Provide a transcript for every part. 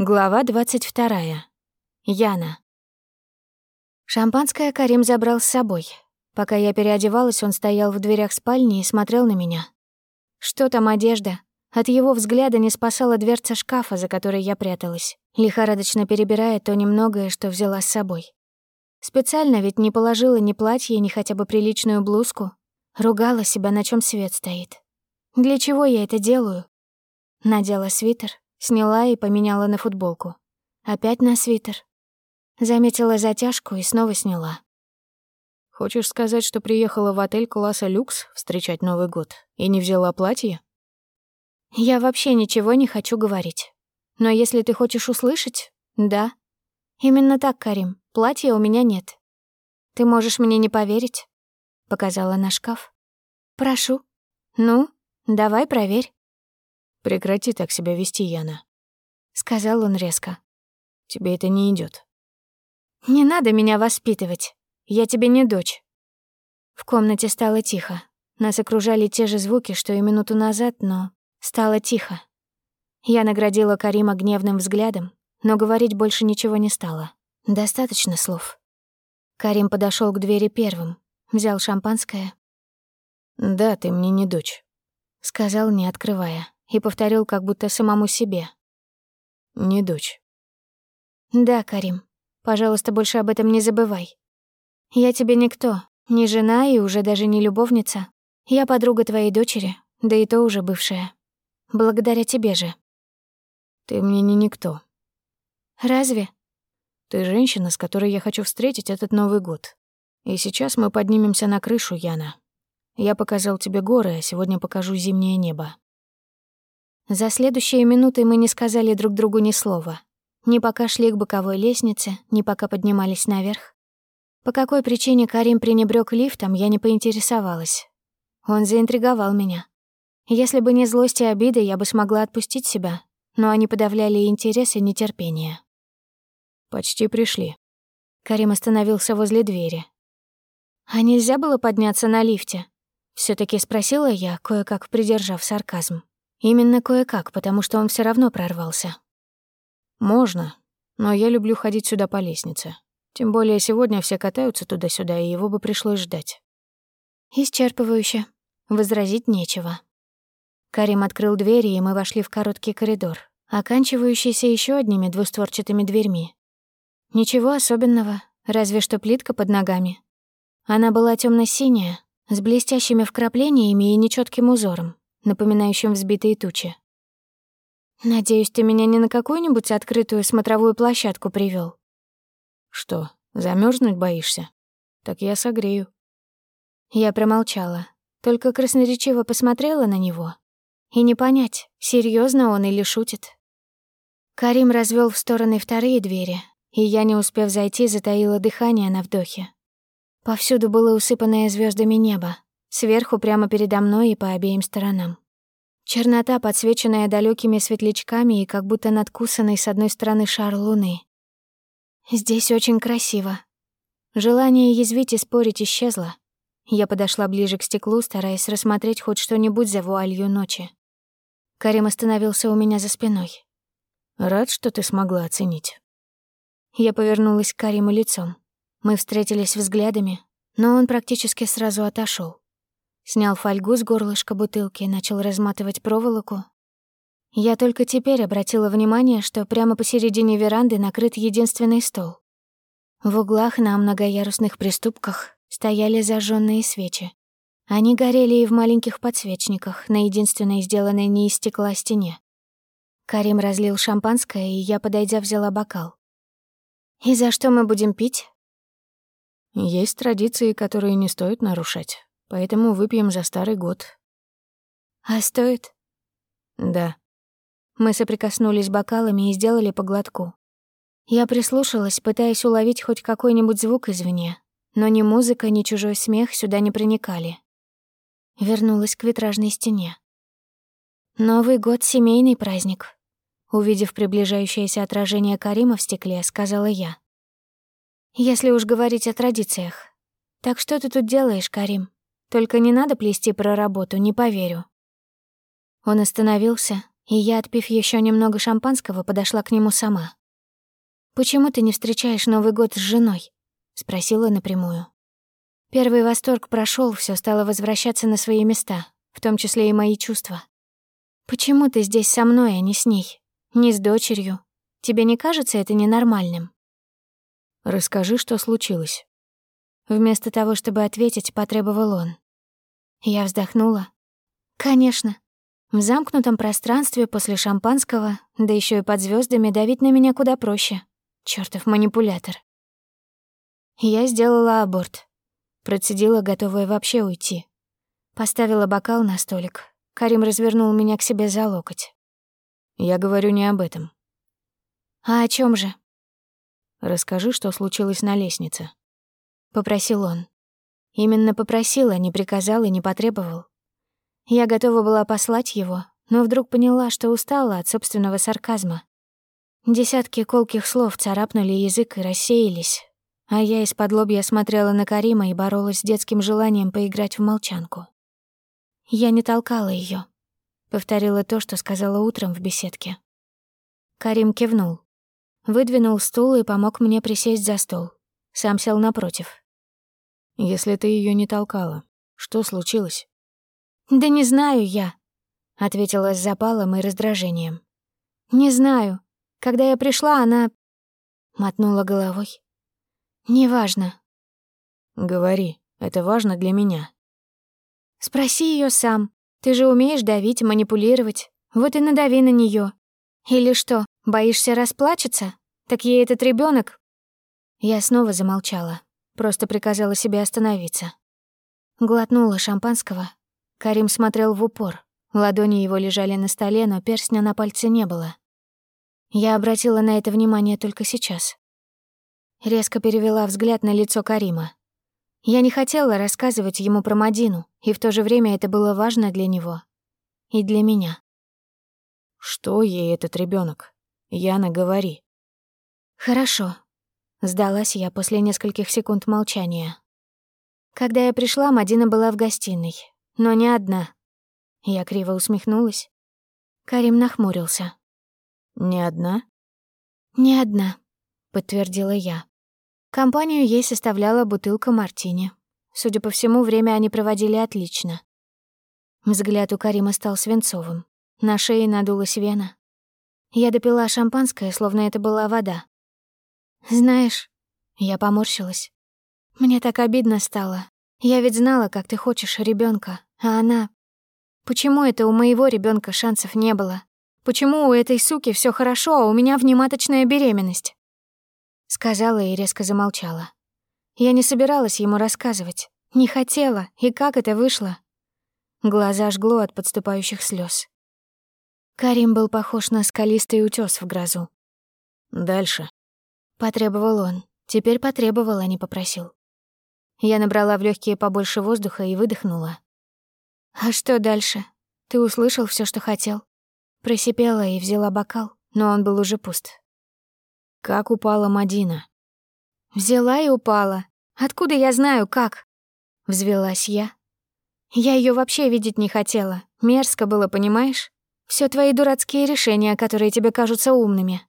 Глава 22. Яна. Шампанское Карим забрал с собой. Пока я переодевалась, он стоял в дверях спальни и смотрел на меня. Что там одежда? От его взгляда не спасала дверца шкафа, за которой я пряталась, лихорадочно перебирая то немногое, что взяла с собой. Специально ведь не положила ни платье, ни хотя бы приличную блузку. Ругала себя, на чем свет стоит. Для чего я это делаю? Надела свитер, Сняла и поменяла на футболку. Опять на свитер. Заметила затяжку и снова сняла. «Хочешь сказать, что приехала в отель класса люкс встречать Новый год и не взяла платье?» «Я вообще ничего не хочу говорить. Но если ты хочешь услышать, да. Именно так, Карим, платья у меня нет. Ты можешь мне не поверить?» Показала на шкаф. «Прошу. Ну, давай проверь». «Прекрати так себя вести, Яна», — сказал он резко. «Тебе это не идет. «Не надо меня воспитывать. Я тебе не дочь». В комнате стало тихо. Нас окружали те же звуки, что и минуту назад, но стало тихо. Я наградила Карима гневным взглядом, но говорить больше ничего не стало. Достаточно слов. Карим подошел к двери первым, взял шампанское. «Да, ты мне не дочь», — сказал, не открывая и повторил как будто самому себе. «Не дочь». «Да, Карим, пожалуйста, больше об этом не забывай. Я тебе никто, не жена и уже даже не любовница. Я подруга твоей дочери, да и то уже бывшая. Благодаря тебе же». «Ты мне не никто». «Разве?» «Ты женщина, с которой я хочу встретить этот Новый год. И сейчас мы поднимемся на крышу, Яна. Я показал тебе горы, а сегодня покажу зимнее небо. За следующие минуты мы не сказали друг другу ни слова. Ни пока шли к боковой лестнице, ни пока поднимались наверх. По какой причине Карим пренебрёг лифтом, я не поинтересовалась. Он заинтриговал меня. Если бы не злость и обида, я бы смогла отпустить себя, но они подавляли интерес и нетерпение. «Почти пришли». Карим остановился возле двери. «А нельзя было подняться на лифте?» все таки спросила я, кое-как придержав сарказм. Именно кое-как, потому что он все равно прорвался. Можно, но я люблю ходить сюда по лестнице. Тем более сегодня все катаются туда-сюда, и его бы пришлось ждать. Исчерпывающе. Возразить нечего. Карим открыл двери, и мы вошли в короткий коридор, оканчивающийся еще одними двустворчатыми дверьми. Ничего особенного, разве что плитка под ногами. Она была темно синяя с блестящими вкраплениями и нечетким узором, напоминающим взбитые тучи. «Надеюсь, ты меня не на какую-нибудь открытую смотровую площадку привел. «Что, замерзнуть боишься? Так я согрею». Я промолчала, только красноречиво посмотрела на него. И не понять, серьезно он или шутит. Карим развел в стороны вторые двери, и я, не успев зайти, затаила дыхание на вдохе. Повсюду было усыпанное звездами небо, Сверху прямо передо мной и по обеим сторонам. Чернота, подсвеченная далекими светлячками и как будто надкусанный с одной стороны шар луны. Здесь очень красиво. Желание язвить и спорить исчезло. Я подошла ближе к стеклу, стараясь рассмотреть хоть что-нибудь за вуалью ночи. Карим остановился у меня за спиной. «Рад, что ты смогла оценить». Я повернулась к Кариму лицом. Мы встретились взглядами, но он практически сразу отошел. Снял фольгу с горлышка бутылки и начал разматывать проволоку. Я только теперь обратила внимание, что прямо посередине веранды накрыт единственный стол. В углах на многоярусных приступках стояли зажженные свечи. Они горели и в маленьких подсвечниках на единственной сделанной не из стекла стене. Карим разлил шампанское, и я, подойдя, взяла бокал. «И за что мы будем пить?» «Есть традиции, которые не стоит нарушать», Поэтому выпьем за старый год. А стоит? Да. Мы соприкоснулись бокалами и сделали по глотку. Я прислушалась, пытаясь уловить хоть какой-нибудь звук извне, но ни музыка, ни чужой смех сюда не проникали. Вернулась к витражной стене. Новый год — семейный праздник. Увидев приближающееся отражение Карима в стекле, сказала я. Если уж говорить о традициях. Так что ты тут делаешь, Карим? Только не надо плести про работу, не поверю». Он остановился, И я, отпив еще немного шампанского, подошла к нему сама. «Почему ты не встречаешь Новый год с женой?» — спросила напрямую. Первый восторг прошел, все стало возвращаться на свои места, в том числе и мои чувства. «Почему ты здесь со мной, а не с ней? Не с дочерью? Тебе не кажется это ненормальным?» «Расскажи, что случилось». Вместо того, чтобы ответить, потребовал он. Я вздохнула. «Конечно. В замкнутом пространстве после шампанского, да еще и под звездами, давить на меня куда проще. Чёртов манипулятор. Я сделала аборт. Процедила, готовая вообще уйти. Поставила бокал на столик. Карим развернул меня к себе за локоть. Я говорю не об этом. А о чем же? Расскажи, что случилось на лестнице. Попросил он. Именно попросил, а не приказал и не потребовал. Я готова была послать его, но вдруг поняла, что устала от собственного сарказма. Десятки колких слов царапнули язык и рассеялись, а я из-под лобья смотрела на Карима и боролась с детским желанием поиграть в молчанку. Я не толкала ее, повторила то, что сказала утром в беседке. Карим кивнул, выдвинул стул и помог мне присесть за стол. Сам сел напротив. «Если ты ее не толкала, что случилось?» «Да не знаю я», — ответила с запалом и раздражением. «Не знаю. Когда я пришла, она...» Мотнула головой. «Неважно». «Говори, это важно для меня». «Спроси ее сам. Ты же умеешь давить, манипулировать. Вот и надави на нее. Или что, боишься расплачется? Так ей этот ребенок. Я снова замолчала, просто приказала себе остановиться. Глотнула шампанского. Карим смотрел в упор. Ладони его лежали на столе, но перстня на пальце не было. Я обратила на это внимание только сейчас. Резко перевела взгляд на лицо Карима. Я не хотела рассказывать ему про Мадину, и в то же время это было важно для него. И для меня. «Что ей этот ребенок? Яна, говори». «Хорошо», — сдалась я после нескольких секунд молчания. Когда я пришла, Мадина была в гостиной, но не одна. Я криво усмехнулась. Карим нахмурился. «Не одна?» «Не одна», — подтвердила я. Компанию ей составляла бутылка мартини. Судя по всему, время они проводили отлично. Взгляд у Карима стал свинцовым. На шее надулась вена. Я допила шампанское, словно это была вода. «Знаешь...» Я поморщилась. «Мне так обидно стало. Я ведь знала, как ты хочешь ребенка, а она... Почему это у моего ребенка шансов не было? Почему у этой суки все хорошо, а у меня внематочная беременность?» Сказала и резко замолчала. Я не собиралась ему рассказывать. Не хотела, и как это вышло? Глаза жгло от подступающих слез. Карим был похож на скалистый утес в грозу. «Дальше», — потребовал он. Теперь потребовал, а не попросил. Я набрала в легкие побольше воздуха и выдохнула. «А что дальше? Ты услышал все, что хотел?» Просипела и взяла бокал, но он был уже пуст. Как упала Мадина? Взяла и упала. Откуда я знаю, как? Взвелась я. Я ее вообще видеть не хотела. Мерзко было, понимаешь? Все твои дурацкие решения, которые тебе кажутся умными.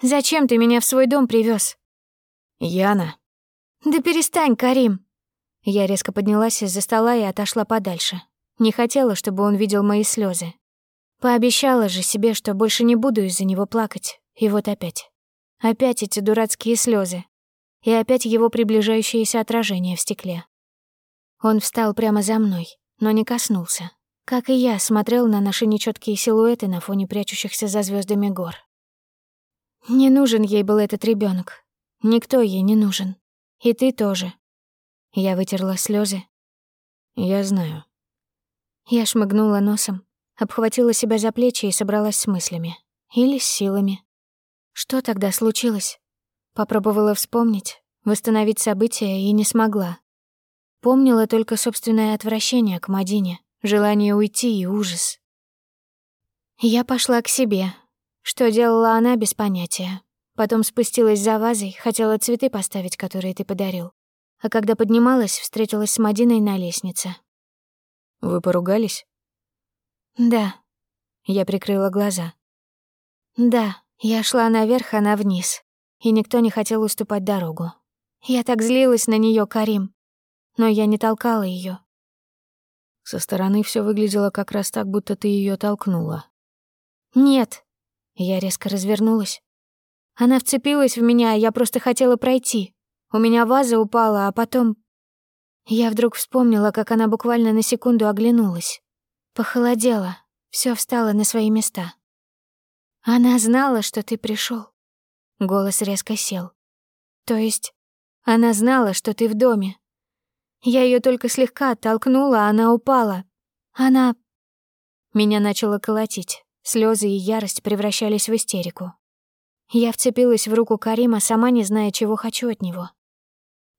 Зачем ты меня в свой дом привез? Яна. Да перестань, Карим. Я резко поднялась из-за стола и отошла подальше. Не хотела, чтобы он видел мои слезы. Пообещала же себе, что больше не буду из-за него плакать. И вот опять. Опять эти дурацкие слезы, И опять его приближающееся отражение в стекле. Он встал прямо за мной, но не коснулся. Как и я, смотрел на наши нечеткие силуэты на фоне прячущихся за звездами гор. Не нужен ей был этот ребенок. Никто ей не нужен. И ты тоже. Я вытерла слезы. Я знаю. Я шмыгнула носом, обхватила себя за плечи и собралась с мыслями. Или с силами. Что тогда случилось? Попробовала вспомнить, восстановить события и не смогла. Помнила только собственное отвращение к Мадине, желание уйти и ужас. Я пошла к себе. Что делала она, без понятия. Потом спустилась за вазой, хотела цветы поставить, которые ты подарил. А когда поднималась, встретилась с Мадиной на лестнице. «Вы поругались?» «Да». Я прикрыла глаза. Да, я шла наверх, она вниз, и никто не хотел уступать дорогу. Я так злилась на нее, Карим, но я не толкала ее. Со стороны все выглядело как раз так, будто ты ее толкнула. Нет. Я резко развернулась. Она вцепилась в меня, я просто хотела пройти. У меня ваза упала, а потом... Я вдруг вспомнила, как она буквально на секунду оглянулась. Похолодела, все встало на свои места. Она знала, что ты пришел. Голос резко сел. То есть, она знала, что ты в доме. Я ее только слегка оттолкнула, а она упала. Она... Меня начало колотить. Слезы и ярость превращались в истерику. Я вцепилась в руку Карима, сама не зная, чего хочу от него.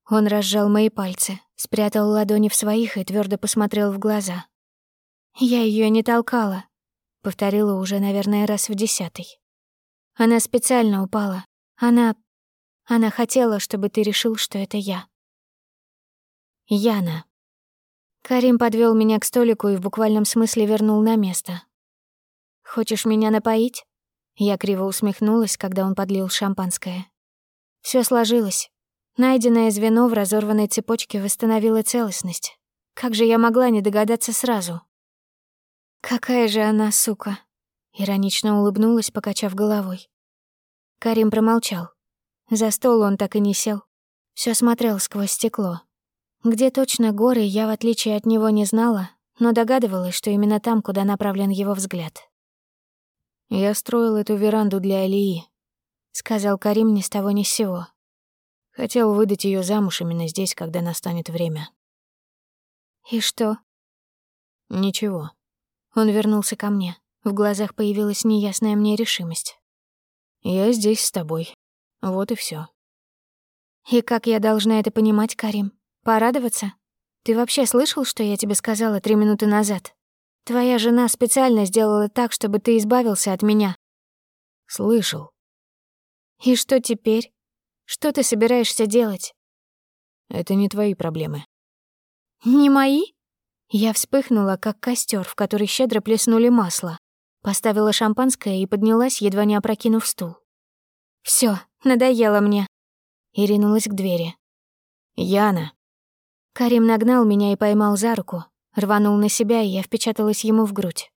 Он разжал мои пальцы, спрятал ладони в своих и твердо посмотрел в глаза. «Я ее не толкала», — повторила уже, наверное, раз в десятый. «Она специально упала. Она... Она хотела, чтобы ты решил, что это я». Яна. Карим подвел меня к столику и в буквальном смысле вернул на место. «Хочешь меня напоить?» Я криво усмехнулась, когда он подлил шампанское. Все сложилось. Найденное звено в разорванной цепочке восстановило целостность. Как же я могла не догадаться сразу? «Какая же она сука!» Иронично улыбнулась, покачав головой. Карим промолчал. За стол он так и не сел. Всё смотрел сквозь стекло. Где точно горы, я, в отличие от него, не знала, но догадывалась, что именно там, куда направлен его взгляд. «Я строил эту веранду для Алии», — сказал Карим ни с того ни с сего. Хотел выдать ее замуж именно здесь, когда настанет время. «И что?» «Ничего». Он вернулся ко мне. В глазах появилась неясная мне решимость. «Я здесь с тобой. Вот и все. «И как я должна это понимать, Карим? Порадоваться? Ты вообще слышал, что я тебе сказала три минуты назад? Твоя жена специально сделала так, чтобы ты избавился от меня». «Слышал». «И что теперь? Что ты собираешься делать?» «Это не твои проблемы». «Не мои?» Я вспыхнула, как костер, в который щедро плеснули масло. Поставила шампанское и поднялась, едва не опрокинув стул. Все, надоело мне. И ринулась к двери. «Яна!» Карим нагнал меня и поймал за руку, рванул на себя, и я впечаталась ему в грудь.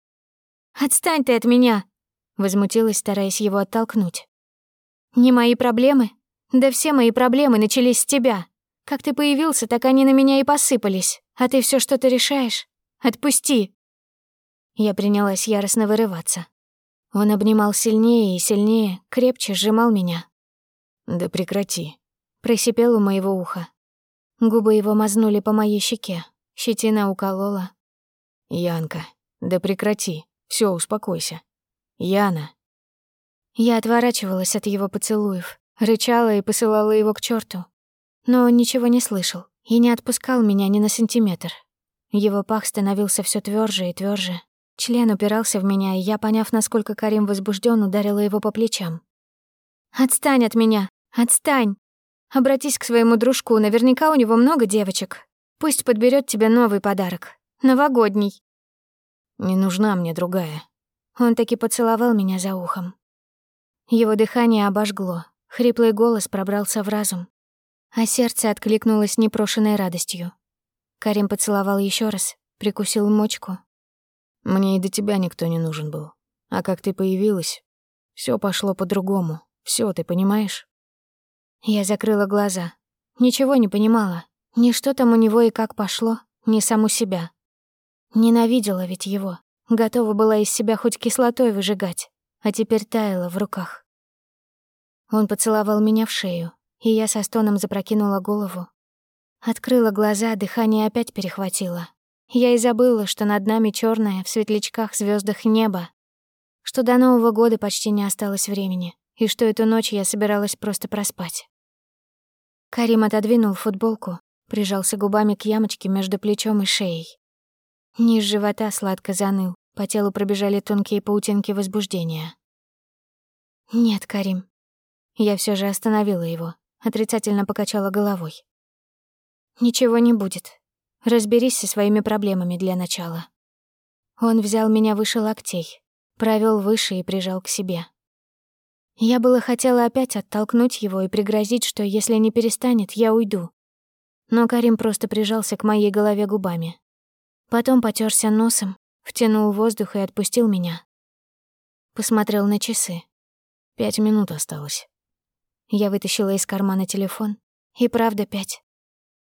«Отстань ты от меня!» — возмутилась, стараясь его оттолкнуть. «Не мои проблемы? Да все мои проблемы начались с тебя. Как ты появился, так они на меня и посыпались. А ты все что-то решаешь? Отпусти!» Я принялась яростно вырываться. Он обнимал сильнее и сильнее, крепче сжимал меня. «Да прекрати», — просипел у моего уха. Губы его мазнули по моей щеке, щетина уколола. «Янка, да прекрати, все, успокойся. Яна». Я отворачивалась от его поцелуев, рычала и посылала его к черту, но он ничего не слышал и не отпускал меня ни на сантиметр. Его пах становился все тверже и тверже. Член упирался в меня, и я, поняв, насколько Карим возбужден, ударила его по плечам. «Отстань от меня! Отстань! Обратись к своему дружку, наверняка у него много девочек. Пусть подберет тебе новый подарок. Новогодний». «Не нужна мне другая». Он таки поцеловал меня за ухом. Его дыхание обожгло, хриплый голос пробрался в разум а сердце откликнулось непрошенной радостью. Карим поцеловал еще раз, прикусил мочку. «Мне и до тебя никто не нужен был. А как ты появилась, все пошло по-другому. Все, ты понимаешь?» Я закрыла глаза. Ничего не понимала. Ни что там у него и как пошло, ни саму себя. Ненавидела ведь его. Готова была из себя хоть кислотой выжигать, а теперь таяла в руках. Он поцеловал меня в шею, и я со стоном запрокинула голову. Открыла глаза, дыхание опять перехватило. Я и забыла, что над нами черное в светлячках звездах небо, что до Нового года почти не осталось времени, и что эту ночь я собиралась просто проспать. Карим отодвинул футболку, прижался губами к ямочке между плечом и шеей. Низ живота сладко заныл, по телу пробежали тонкие паутинки возбуждения. «Нет, Карим». Я все же остановила его отрицательно покачала головой. «Ничего не будет. Разберись со своими проблемами для начала». Он взял меня выше локтей, провел выше и прижал к себе. Я было хотела опять оттолкнуть его и пригрозить, что если не перестанет, я уйду. Но Карим просто прижался к моей голове губами. Потом потерся носом, втянул воздух и отпустил меня. Посмотрел на часы. Пять минут осталось. Я вытащила из кармана телефон. И правда пять.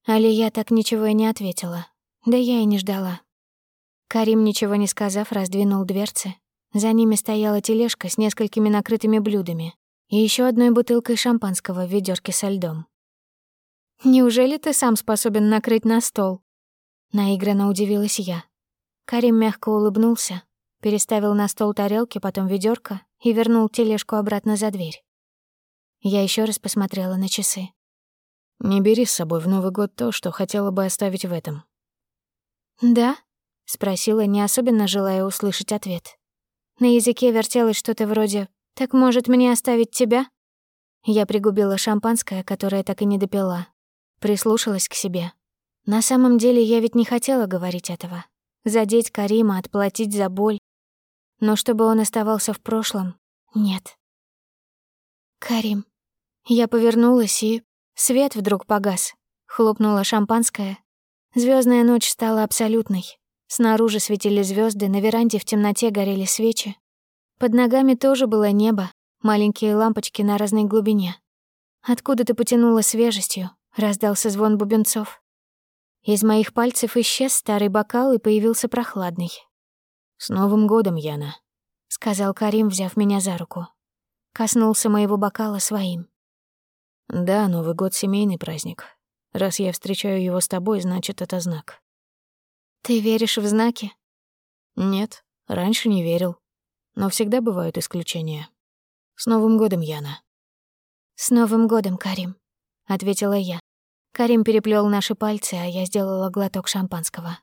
Алия так ничего и не ответила. Да я и не ждала. Карим, ничего не сказав, раздвинул дверцы. За ними стояла тележка с несколькими накрытыми блюдами и еще одной бутылкой шампанского в ведёрке со льдом. «Неужели ты сам способен накрыть на стол?» Наигранно удивилась я. Карим мягко улыбнулся, переставил на стол тарелки, потом ведёрко и вернул тележку обратно за дверь. Я еще раз посмотрела на часы. «Не бери с собой в Новый год то, что хотела бы оставить в этом». «Да?» — спросила, не особенно желая услышать ответ. На языке вертелось что-то вроде «Так, может, мне оставить тебя?» Я пригубила шампанское, которое так и не допила. Прислушалась к себе. На самом деле я ведь не хотела говорить этого. Задеть Карима, отплатить за боль. Но чтобы он оставался в прошлом, нет. Карим. Я повернулась, и свет вдруг погас. Хлопнула шампанское. Звездная ночь стала абсолютной. Снаружи светили звезды, на веранде в темноте горели свечи. Под ногами тоже было небо, маленькие лампочки на разной глубине. Откуда-то потянуло свежестью, раздался звон бубенцов. Из моих пальцев исчез старый бокал и появился прохладный. «С Новым годом, Яна», — сказал Карим, взяв меня за руку. Коснулся моего бокала своим. «Да, Новый год — семейный праздник. Раз я встречаю его с тобой, значит, это знак». «Ты веришь в знаки?» «Нет, раньше не верил. Но всегда бывают исключения. С Новым годом, Яна». «С Новым годом, Карим», — ответила я. Карим переплел наши пальцы, а я сделала глоток шампанского.